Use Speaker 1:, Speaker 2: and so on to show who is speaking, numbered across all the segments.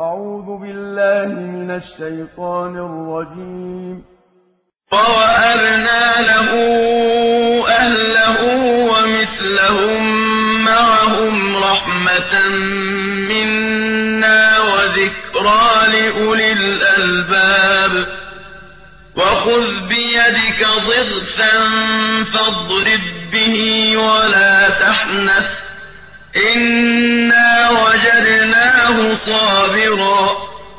Speaker 1: أعوذ بالله من الشيطان الرجيم.
Speaker 2: ووهبنا له أهله ومثلهم معهم رحمة منا وذكرى لأولي الألباب. وخذ بيدك ضغثا فاضرب به ولا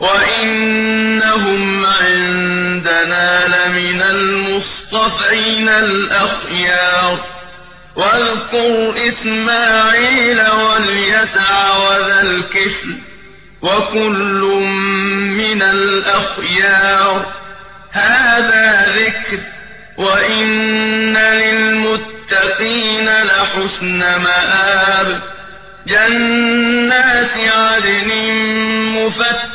Speaker 2: وإنهم عندنا لمن المصطفين الأخيار واذكر إسماعيل واليسع وذا الكفل وكل من الأخيار هذا ذكر وإن للمتقين لحسن مآب جنات عدن